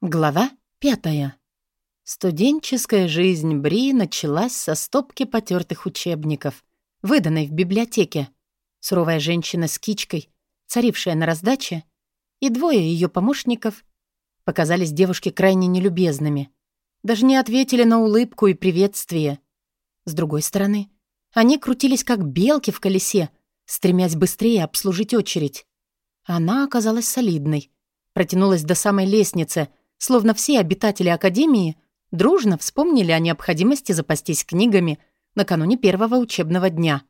Глава пятая. Студенческая жизнь Бри началась со стопки потертых учебников, выданной в библиотеке. Суровая женщина с кичкой, царившая на раздаче, и двое ее помощников показались девушке крайне нелюбезными. Даже не ответили на улыбку и приветствие. С другой стороны, они крутились как белки в колесе, стремясь быстрее обслужить очередь. Она оказалась солидной, протянулась до самой лестницы — словно все обитатели Академии дружно вспомнили о необходимости запастись книгами накануне первого учебного дня.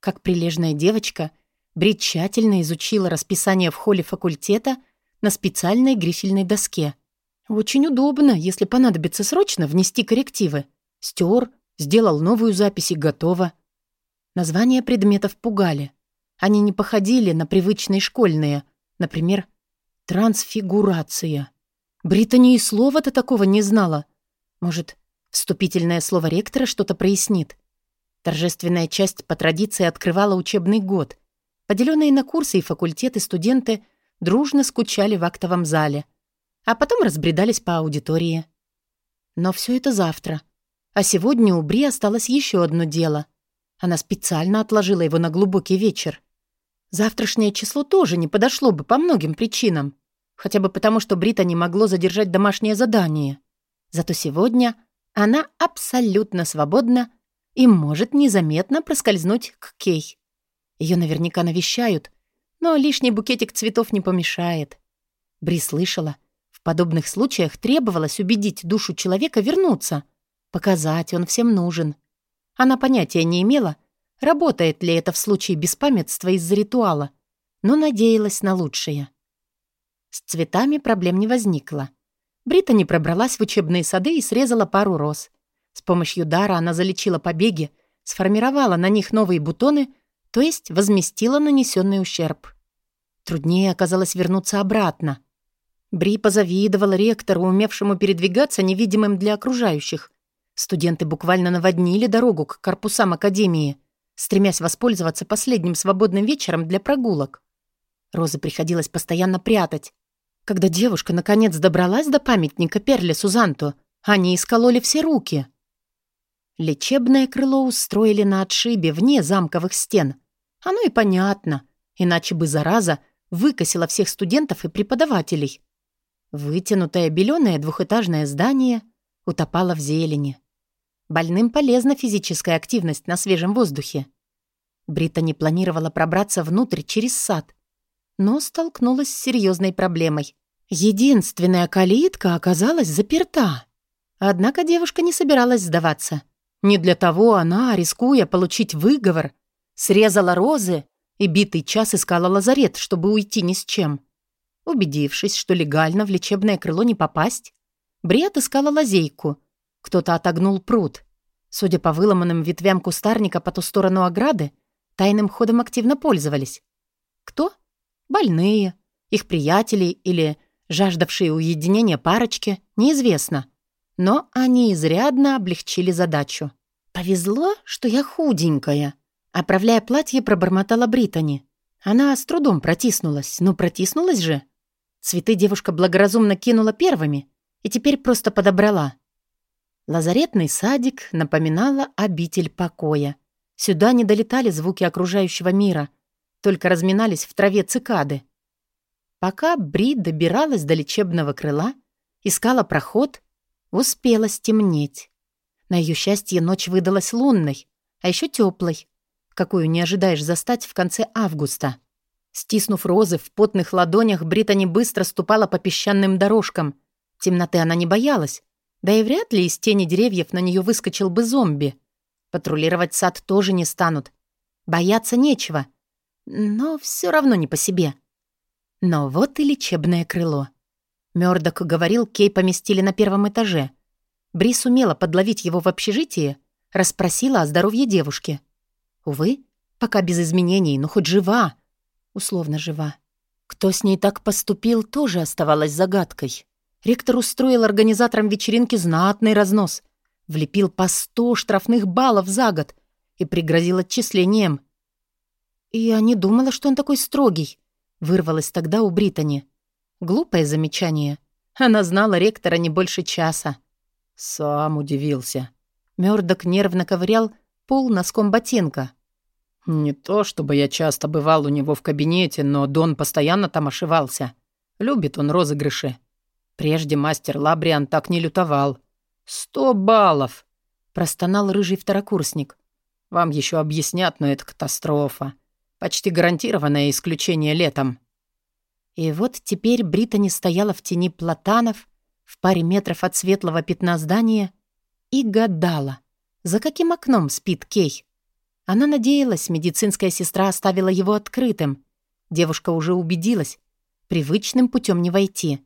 Как прилежная девочка, Бри тщательно изучила расписание в холле факультета на специальной грифельной доске. Очень удобно, если понадобится срочно внести коррективы. Стер, сделал новую запись и готово. Названия предметов пугали. Они не походили на привычные школьные, например, трансфигурация. Британи и слова-то такого не знала. Может, вступительное слово ректора что-то прояснит. Торжественная часть по традиции открывала учебный год. Поделенные на курсы и факультеты студенты дружно скучали в актовом зале, а потом разбредались по аудитории. Но все это завтра. А сегодня у Бри осталось еще одно дело. Она специально отложила его на глубокий вечер. Завтрашнее число тоже не подошло бы по многим причинам. Хотя бы потому, что Брита не могло задержать домашнее задание. Зато сегодня она абсолютно свободна и может незаметно проскользнуть к Кей. Ее наверняка навещают, но лишний букетик цветов не помешает. Бри слышала, в подобных случаях требовалось убедить душу человека вернуться, показать, он всем нужен. Она понятия не имела, работает ли это в случае беспамятства из-за ритуала, но надеялась на лучшее. С цветами проблем не возникло. Британи пробралась в учебные сады и срезала пару роз. С помощью дара она залечила побеги, сформировала на них новые бутоны, то есть возместила нанесенный ущерб. Труднее оказалось вернуться обратно. Бри позавидовала ректору, умевшему передвигаться невидимым для окружающих. Студенты буквально наводнили дорогу к корпусам академии, стремясь воспользоваться последним свободным вечером для прогулок. Розы приходилось постоянно прятать, когда девушка наконец добралась до памятника Перле Сузанту, они искололи все руки. Лечебное крыло устроили на отшибе вне замковых стен. Оно и понятно, иначе бы зараза выкосила всех студентов и преподавателей. Вытянутое беленое двухэтажное здание утопало в зелени. Больным полезна физическая активность на свежем воздухе. Брита не планировала пробраться внутрь через сад, но столкнулась с серьезной проблемой. Единственная калитка оказалась заперта. Однако девушка не собиралась сдаваться. Не для того она, рискуя получить выговор, срезала розы и битый час искала лазарет, чтобы уйти ни с чем. Убедившись, что легально в лечебное крыло не попасть, Бри отыскала лазейку. Кто-то отогнул пруд. Судя по выломанным ветвям кустарника по ту сторону ограды, тайным ходом активно пользовались. Кто? Больные, их приятели или жаждавшие уединения парочки, неизвестно. Но они изрядно облегчили задачу. «Повезло, что я худенькая», — оправляя платье, пробормотала Британи. Она с трудом протиснулась, но протиснулась же. Цветы девушка благоразумно кинула первыми и теперь просто подобрала. Лазаретный садик напоминала обитель покоя. Сюда не долетали звуки окружающего мира — только разминались в траве цикады. Пока Бри добиралась до лечебного крыла, искала проход, успела стемнеть. На ее счастье ночь выдалась лунной, а еще теплой, какую не ожидаешь застать в конце августа. Стиснув розы в потных ладонях, Британи быстро ступала по песчаным дорожкам. Темноты она не боялась, да и вряд ли из тени деревьев на нее выскочил бы зомби. Патрулировать сад тоже не станут. Бояться нечего но все равно не по себе. Но вот и лечебное крыло. Мёрдок говорил, Кей поместили на первом этаже. Брис умела подловить его в общежитии, расспросила о здоровье девушки. Увы, пока без изменений, но хоть жива. Условно жива. Кто с ней так поступил, тоже оставалось загадкой. Ректор устроил организаторам вечеринки знатный разнос. Влепил по сто штрафных баллов за год и пригрозил отчислением — «Я не думала, что он такой строгий», — вырвалось тогда у Британи. Глупое замечание. Она знала ректора не больше часа. Сам удивился. Мёрдок нервно ковырял пол носком ботинка. Не то, чтобы я часто бывал у него в кабинете, но Дон постоянно там ошивался. Любит он розыгрыши. Прежде мастер Лабриан так не лютовал. «Сто баллов!» — простонал рыжий второкурсник. «Вам еще объяснят, но это катастрофа. Почти гарантированное исключение летом». И вот теперь Британи стояла в тени платанов, в паре метров от светлого пятна здания, и гадала, за каким окном спит Кей. Она надеялась, медицинская сестра оставила его открытым. Девушка уже убедилась, привычным путем не войти.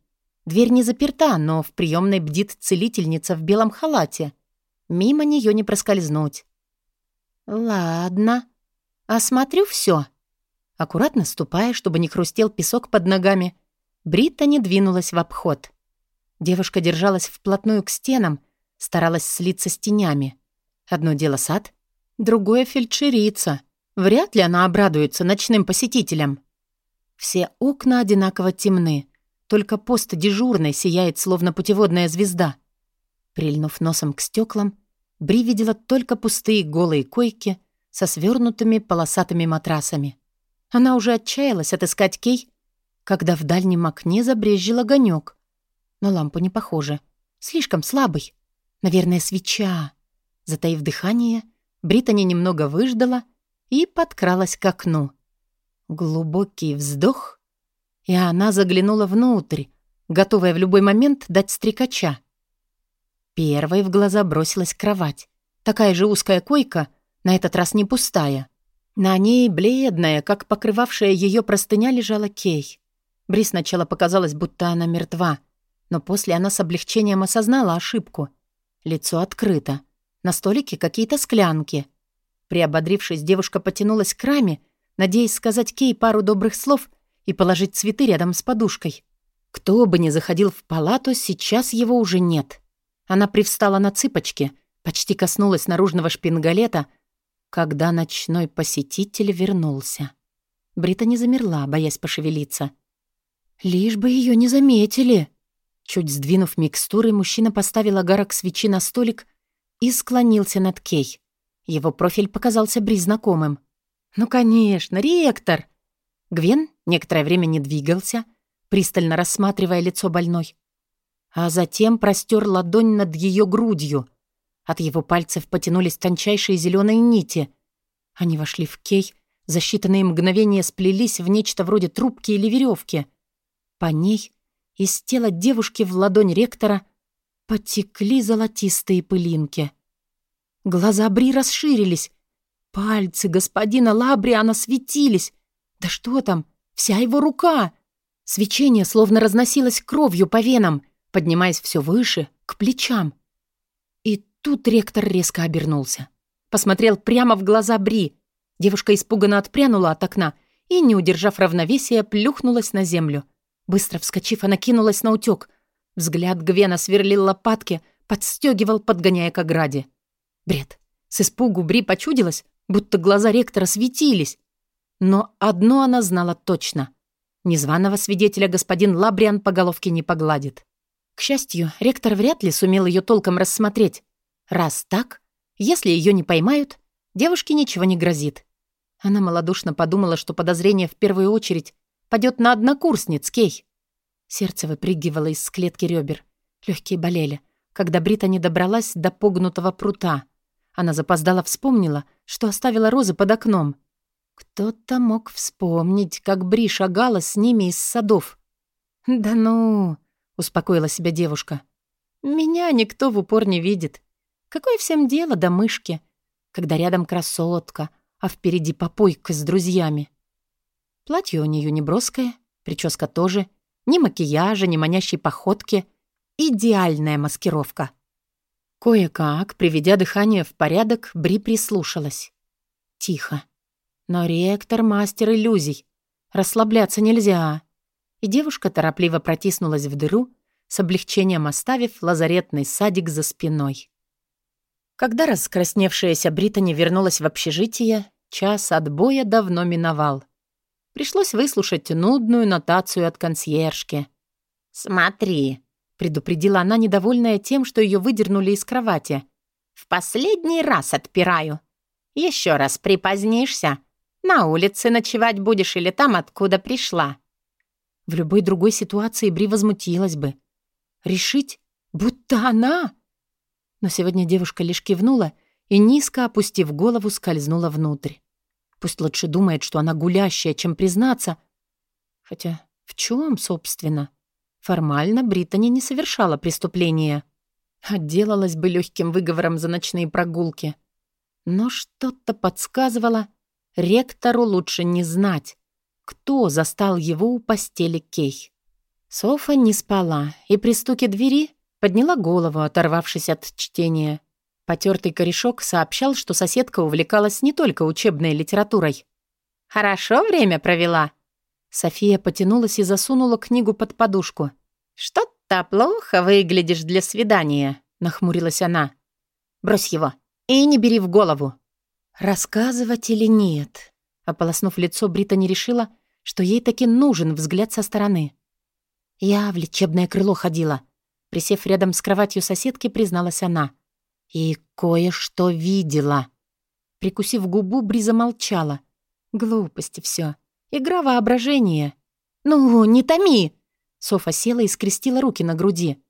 Дверь не заперта, но в приемной бдит целительница в белом халате. Мимо нее не проскользнуть. «Ладно, осмотрю все. Аккуратно ступая, чтобы не хрустел песок под ногами, Бритта двинулась в обход. Девушка держалась вплотную к стенам, старалась слиться с тенями. Одно дело сад, другое — фельдшерица. Вряд ли она обрадуется ночным посетителям. Все окна одинаково темны, только пост дежурной сияет, словно путеводная звезда. Прильнув носом к стеклам, Бри видела только пустые голые койки со свернутыми полосатыми матрасами. Она уже отчаялась отыскать Кей, когда в дальнем окне забрезжил огонек. Но лампу не похоже. Слишком слабый. Наверное, свеча. Затаив дыхание, Британи немного выждала и подкралась к окну. Глубокий вздох, и она заглянула внутрь, готовая в любой момент дать стрекача. Первой в глаза бросилась кровать. Такая же узкая койка, на этот раз не пустая. На ней, бледная, как покрывавшая ее простыня, лежала Кей. Бри сначала показалось, будто она мертва, но после она с облегчением осознала ошибку. Лицо открыто. На столике какие-то склянки. Приободрившись, девушка потянулась к раме, надеясь сказать Кей пару добрых слов и положить цветы рядом с подушкой. Кто бы ни заходил в палату, сейчас его уже нет. Она привстала на цыпочки, почти коснулась наружного шпингалета — когда ночной посетитель вернулся. Брита не замерла, боясь пошевелиться. «Лишь бы ее не заметили!» Чуть сдвинув микстуры, мужчина поставил огарок свечи на столик и склонился над Кей. Его профиль показался Бри знакомым. «Ну, конечно, ректор!» Гвен некоторое время не двигался, пристально рассматривая лицо больной. А затем простер ладонь над ее грудью — от его пальцев потянулись тончайшие зеленые нити. Они вошли в кей, за считанные мгновения сплелись в нечто вроде трубки или веревки. По ней из тела девушки в ладонь ректора потекли золотистые пылинки. Глаза Бри расширились. Пальцы господина Лабриана светились. Да что там, вся его рука! Свечение словно разносилось кровью по венам, поднимаясь все выше, к плечам. Тут ректор резко обернулся. Посмотрел прямо в глаза Бри. Девушка испуганно отпрянула от окна и, не удержав равновесия, плюхнулась на землю. Быстро вскочив, она кинулась на утёк. Взгляд Гвена сверлил лопатки, подстёгивал, подгоняя к ограде. Бред. С испугу Бри почудилась, будто глаза ректора светились. Но одно она знала точно. Незваного свидетеля господин Лабриан по головке не погладит. К счастью, ректор вряд ли сумел её толком рассмотреть. Раз так, если ее не поймают, девушке ничего не грозит. Она малодушно подумала, что подозрение в первую очередь падет на однокурсниц Кей. Сердце выпрыгивало из клетки ребер. Легкие болели, когда Брита не добралась до погнутого прута. Она запоздала вспомнила, что оставила розы под окном. Кто-то мог вспомнить, как Бри шагала с ними из садов. «Да ну!» — успокоила себя девушка. «Меня никто в упор не видит. Какое всем дело до мышки, когда рядом красотка, а впереди попойка с друзьями? Платье у нее не броское, прическа тоже, ни макияжа, ни манящей походки. Идеальная маскировка. Кое-как, приведя дыхание в порядок, Бри прислушалась. Тихо. Но ректор — мастер иллюзий. Расслабляться нельзя. И девушка торопливо протиснулась в дыру, с облегчением оставив лазаретный садик за спиной. Когда раскрасневшаяся Британи вернулась в общежитие, час отбоя давно миновал. Пришлось выслушать нудную нотацию от консьержки. «Смотри, предупредила она, недовольная тем, что ее выдернули из кровати. «В последний раз отпираю. Еще раз припозднишься, на улице ночевать будешь или там, откуда пришла». В любой другой ситуации Бри возмутилась бы. Решить, будто она... Но сегодня девушка лишь кивнула и, низко опустив голову, скользнула внутрь. Пусть лучше думает, что она гулящая, чем признаться. Хотя в чем, собственно? Формально Британи не совершала преступления. Отделалась бы легким выговором за ночные прогулки. Но что-то подсказывало, ректору лучше не знать, кто застал его у постели Кей. Софа не спала и при стуке двери подняла голову, оторвавшись от чтения. Потертый корешок сообщал, что соседка увлекалась не только учебной литературой. «Хорошо время провела?» София потянулась и засунула книгу под подушку. «Что-то плохо выглядишь для свидания», — нахмурилась она. «Брось его и не бери в голову». «Рассказывать или нет?» Ополоснув лицо, Брита не решила, что ей таки нужен взгляд со стороны. «Я в лечебное крыло ходила», — присев рядом с кроватью соседки, призналась она. И кое-что видела. Прикусив губу, Бриза молчала. Глупости все. Игра воображения. «Ну, не томи!» Софа села и скрестила руки на груди.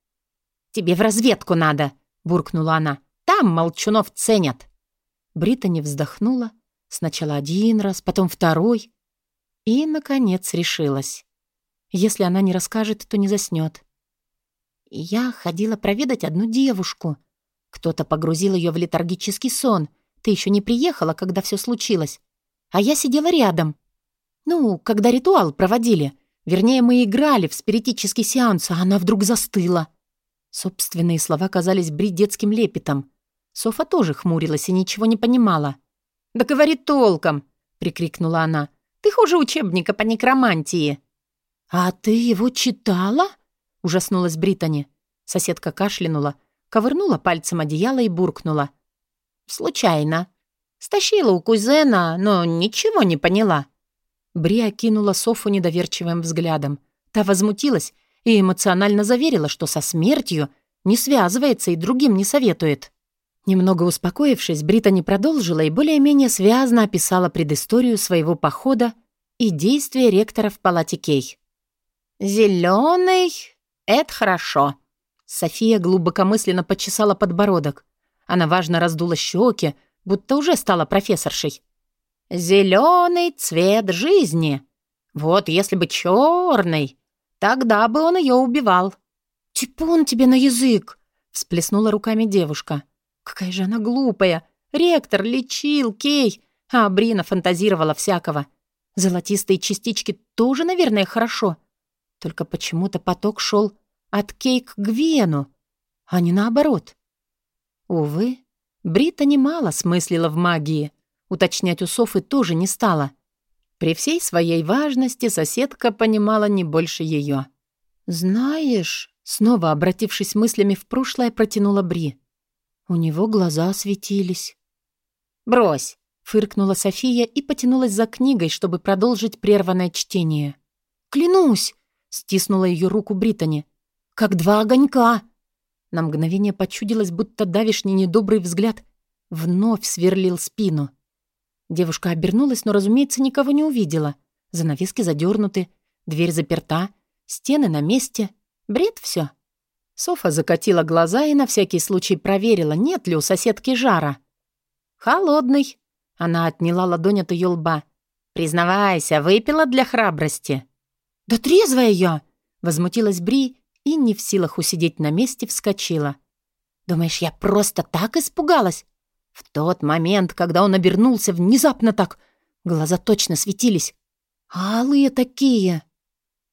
«Тебе в разведку надо!» — буркнула она. «Там молчунов ценят!» Британи вздохнула. Сначала один раз, потом второй. И, наконец, решилась. Если она не расскажет, то не заснет. «Я ходила проведать одну девушку», кто-то погрузил ее в летаргический сон. Ты еще не приехала, когда все случилось. А я сидела рядом. Ну, когда ритуал проводили. Вернее, мы играли в спиритический сеанс, а она вдруг застыла. Собственные слова казались Бри детским лепетом. Софа тоже хмурилась и ничего не понимала. «Да говори толком!» — прикрикнула она. «Ты хуже учебника по некромантии». «А ты его читала?» — ужаснулась Британи. Соседка кашлянула, ковырнула пальцем одеяло и буркнула. «Случайно. Стащила у кузена, но ничего не поняла». Бри окинула Софу недоверчивым взглядом. Та возмутилась и эмоционально заверила, что со смертью не связывается и другим не советует. Немного успокоившись, Брита не продолжила и более-менее связно описала предысторию своего похода и действия ректора в палате Кей. «Зелёный — это хорошо», София глубокомысленно почесала подбородок. Она важно раздула щеки, будто уже стала профессоршей. «Зеленый цвет жизни. Вот если бы черный, тогда бы он ее убивал». «Типун тебе на язык!» — всплеснула руками девушка. «Какая же она глупая! Ректор лечил, Кей!» А Брина фантазировала всякого. Золотистые частички тоже, наверное, хорошо. Только почему-то поток шел от Кейк к Гвену, а не наоборот. Увы, Брита немало смыслила в магии. Уточнять у Софы тоже не стала. При всей своей важности соседка понимала не больше ее. «Знаешь...» — снова обратившись мыслями в прошлое, протянула Бри. У него глаза светились. «Брось!» — фыркнула София и потянулась за книгой, чтобы продолжить прерванное чтение. «Клянусь!» — стиснула ее руку Британи как два огонька. На мгновение почудилось, будто давишний недобрый взгляд вновь сверлил спину. Девушка обернулась, но, разумеется, никого не увидела. Занавески задернуты, дверь заперта, стены на месте. Бред все. Софа закатила глаза и на всякий случай проверила, нет ли у соседки жара. «Холодный». Она отняла ладонь от ее лба. «Признавайся, выпила для храбрости». «Да трезвая я!» — возмутилась Бри и, не в силах усидеть на месте, вскочила. «Думаешь, я просто так испугалась?» В тот момент, когда он обернулся, внезапно так, глаза точно светились. «Алые такие!»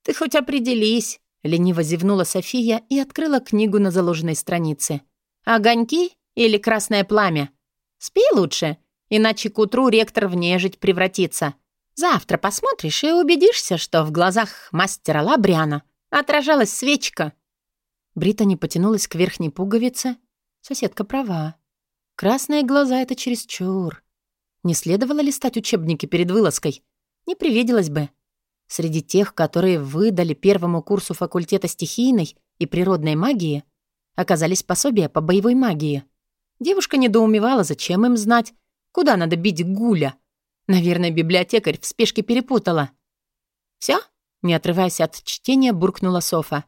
«Ты хоть определись!» — лениво зевнула София и открыла книгу на заложенной странице. «Огоньки или красное пламя? Спи лучше, иначе к утру ректор в нежить превратится. Завтра посмотришь и убедишься, что в глазах мастера Лабриана Отражалась свечка. Британи потянулась к верхней пуговице. Соседка права. Красные глаза — это чересчур. Не следовало листать учебники перед вылазкой. Не привиделось бы. Среди тех, которые выдали первому курсу факультета стихийной, и природной магии оказались пособия по боевой магии. Девушка недоумевала, зачем им знать, куда надо бить гуля. Наверное, библиотекарь в спешке перепутала. «Всё?» — не отрываясь от чтения, буркнула Софа.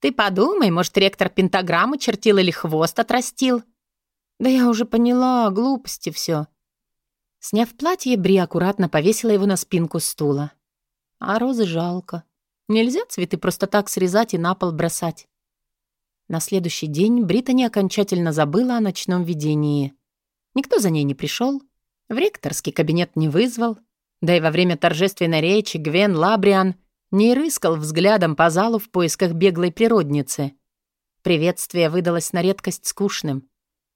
«Ты подумай, может, ректор пентаграмму чертил или хвост отрастил?» «Да я уже поняла, глупости все. Сняв платье, Бри аккуратно повесила его на спинку стула. А розы жалко. Нельзя цветы просто так срезать и на пол бросать. На следующий день Британи окончательно забыла о ночном видении. Никто за ней не пришел, в ректорский кабинет не вызвал, да и во время торжественной речи Гвен Лабриан не рыскал взглядом по залу в поисках беглой природницы. Приветствие выдалось на редкость скучным.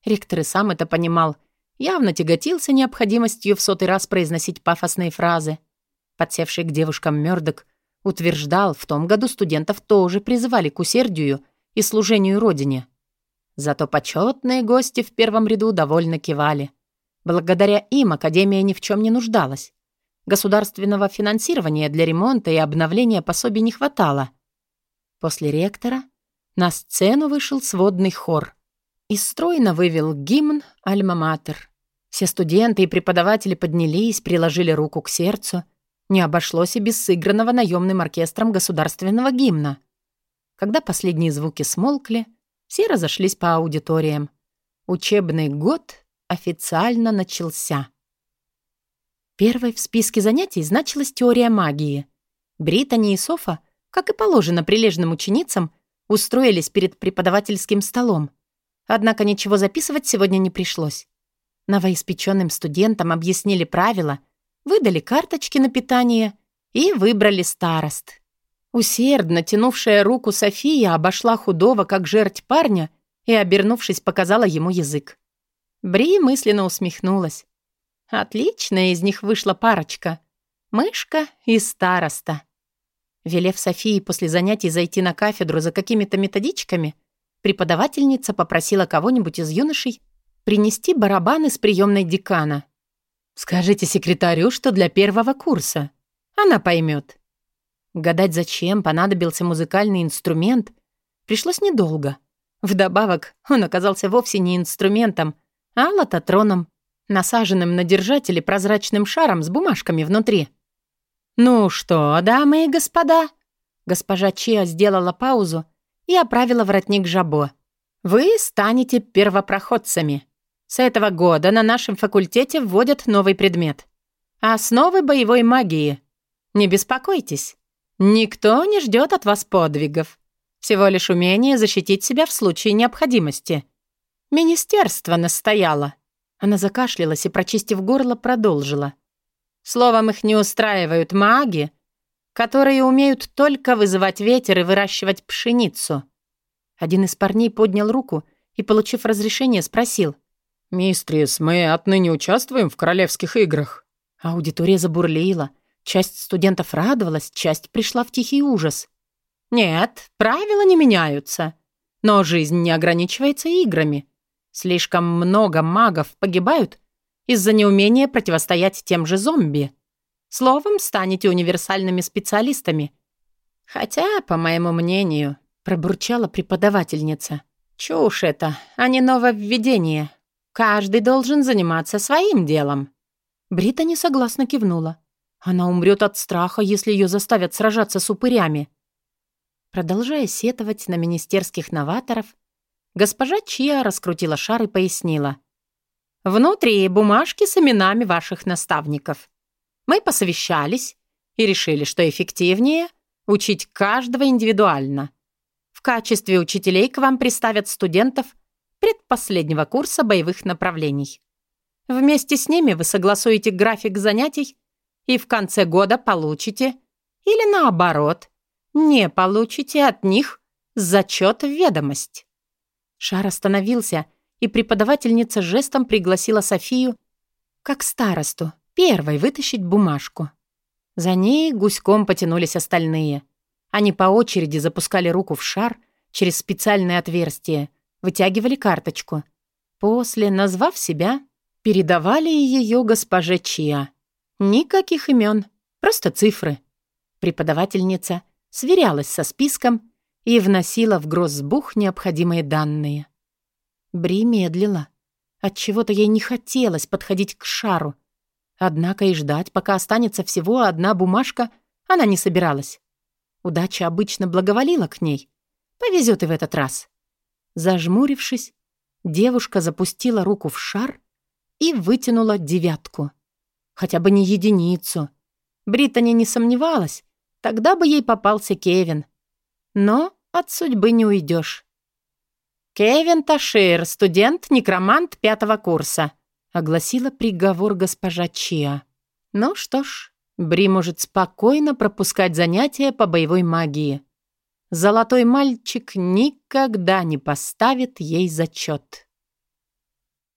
Ректор и сам это понимал, явно тяготился необходимостью в сотый раз произносить пафосные фразы. Подсевший к девушкам Мёрдок утверждал, в том году студентов тоже призывали к усердию и служению родине. Зато почетные гости в первом ряду довольно кивали. Благодаря им Академия ни в чем не нуждалась. Государственного финансирования для ремонта и обновления пособий не хватало. После ректора на сцену вышел сводный хор и стройно вывел гимн «Альма-Матер». Все студенты и преподаватели поднялись, приложили руку к сердцу. Не обошлось и без сыгранного наемным оркестром государственного гимна. Когда последние звуки смолкли, все разошлись по аудиториям. Учебный год официально начался. Первой в списке занятий значилась теория магии. Британи и Софа, как и положено прилежным ученицам, устроились перед преподавательским столом. Однако ничего записывать сегодня не пришлось. Новоиспеченным студентам объяснили правила, выдали карточки на питание и выбрали старост. Усердно тянувшая руку София обошла худого, как жерть парня, и, обернувшись, показала ему язык. Бри мысленно усмехнулась. Отличная из них вышла парочка. Мышка и староста. Велев Софии после занятий зайти на кафедру за какими-то методичками, преподавательница попросила кого-нибудь из юношей принести барабаны с приемной декана. «Скажите секретарю, что для первого курса. Она поймет. Гадать, зачем понадобился музыкальный инструмент, пришлось недолго. Вдобавок, он оказался вовсе не инструментом, а лототроном, насаженным на держателе прозрачным шаром с бумажками внутри. «Ну что, дамы и господа?» Госпожа Чиа сделала паузу и оправила воротник жабо. «Вы станете первопроходцами. С этого года на нашем факультете вводят новый предмет. Основы боевой магии. Не беспокойтесь. Никто не ждет от вас подвигов. Всего лишь умение защитить себя в случае необходимости. Министерство настояло». Она закашлялась и, прочистив горло, продолжила. «Словом, их не устраивают маги, которые умеют только вызывать ветер и выращивать пшеницу». Один из парней поднял руку и, получив разрешение, спросил. «Мистрис, мы отныне участвуем в королевских играх?» Аудитория забурлила. Часть студентов радовалась, часть пришла в тихий ужас. «Нет, правила не меняются. Но жизнь не ограничивается играми. Слишком много магов погибают из-за неумения противостоять тем же зомби. Словом, станете универсальными специалистами. Хотя, по моему мнению, пробурчала преподавательница. Чушь это, а не нововведение. Каждый должен заниматься своим делом. Брита не согласно кивнула. Она умрет от страха, если ее заставят сражаться с упырями. Продолжая сетовать на министерских новаторов, госпожа Чия раскрутила шар и пояснила. «Внутри бумажки с именами ваших наставников. Мы посовещались и решили, что эффективнее учить каждого индивидуально. В качестве учителей к вам приставят студентов предпоследнего курса боевых направлений. Вместе с ними вы согласуете график занятий и в конце года получите, или наоборот, не получите от них зачет в ведомость. Шар остановился, и преподавательница жестом пригласила Софию, как старосту, первой вытащить бумажку. За ней гуськом потянулись остальные. Они по очереди запускали руку в шар через специальное отверстие, вытягивали карточку. После, назвав себя, передавали ее госпоже Чиа. Никаких имен, просто цифры. Преподавательница сверялась со списком и вносила в гроссбух необходимые данные. Бри медлила. Отчего-то ей не хотелось подходить к шару. Однако и ждать, пока останется всего одна бумажка, она не собиралась. Удача обычно благоволила к ней. Повезет и в этот раз. Зажмурившись, девушка запустила руку в шар и вытянула девятку. Хотя бы не единицу. Британи не сомневалась, тогда бы ей попался Кевин. Но от судьбы не уйдешь. «Кевин Ташир, студент-некромант пятого курса», огласила приговор госпожа Чиа. «Ну что ж, Бри может спокойно пропускать занятия по боевой магии. Золотой мальчик никогда не поставит ей зачет».